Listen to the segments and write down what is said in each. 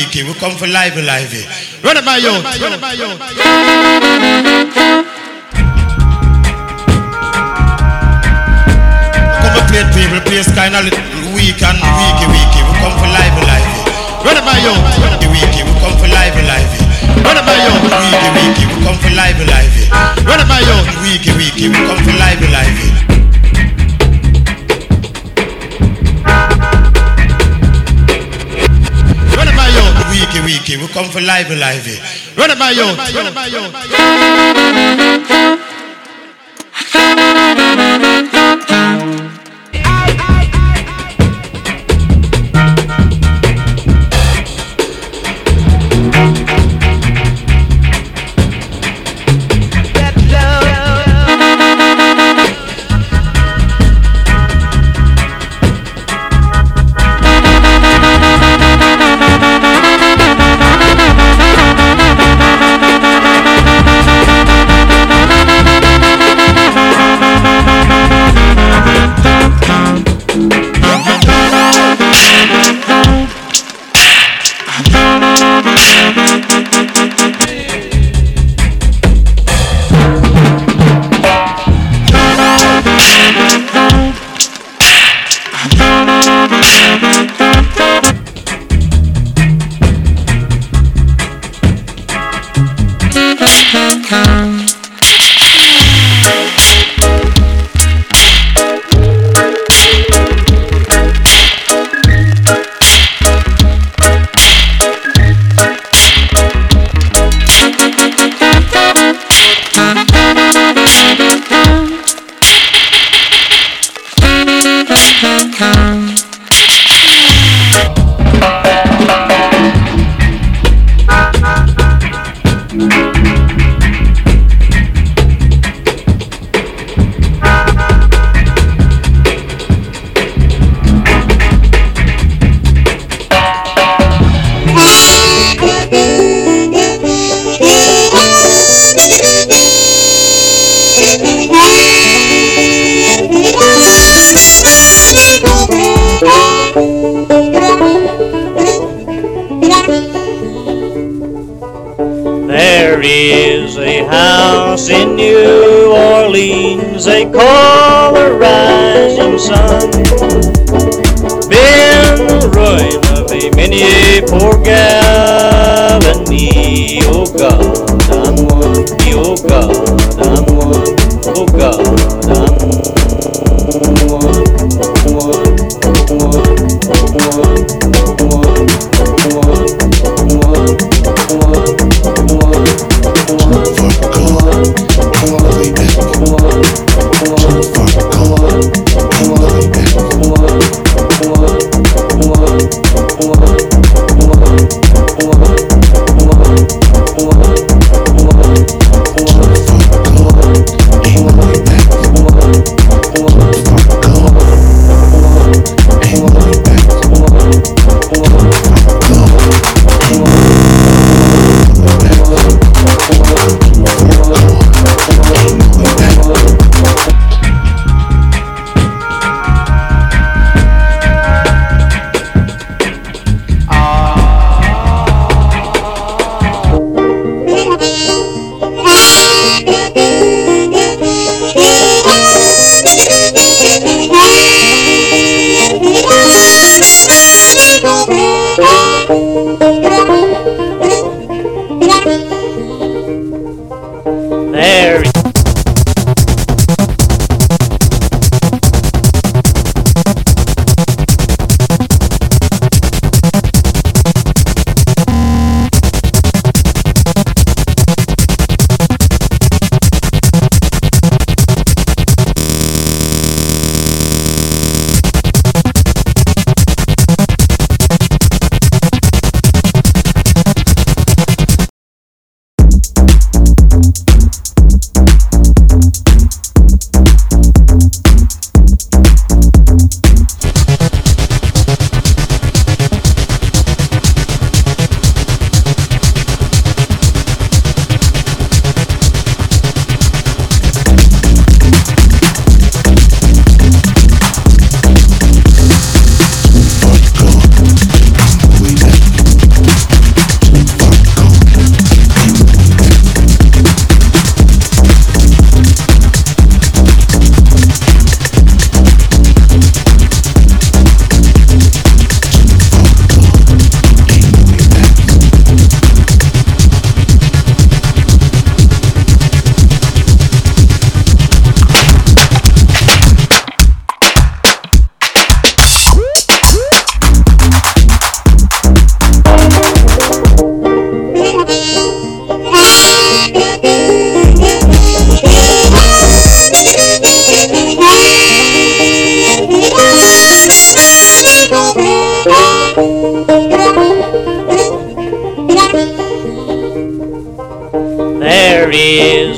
Eh? come for live, eh, live. Eh? Run it by you. Run by you. Come and play people, place kind of weak and weaky, weaky. We come for live, live. Run it by you. Weaky. We come for live, live. Run it by you. Weaky, weaky. We come for live, live. Run it by you. Weaky, weaky. We come for live, live. Weaky. We come for live, live. Run by you. Run by you. They call the rising sun. Been the ruin of a many poor gal and me. Oh God, I'm one. Me, oh God, I'm one. Oh God, I'm one. One, one, one, one,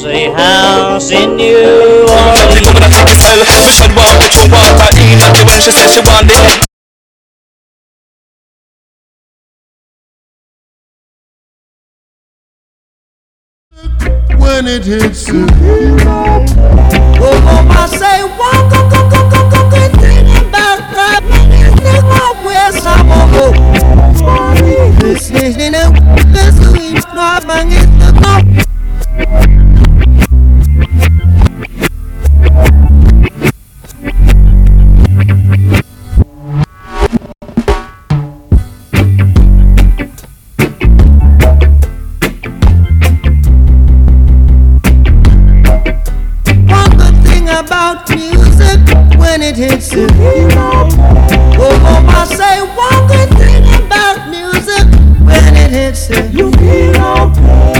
is a house in New Orleans. When it hits you. Oh, I say, walk, go, go, go, go, go, good thing about rap. Think about where some of go. This is in a this is not bang when it hits you. Oh, oh, I say one good thing about music when it hits you.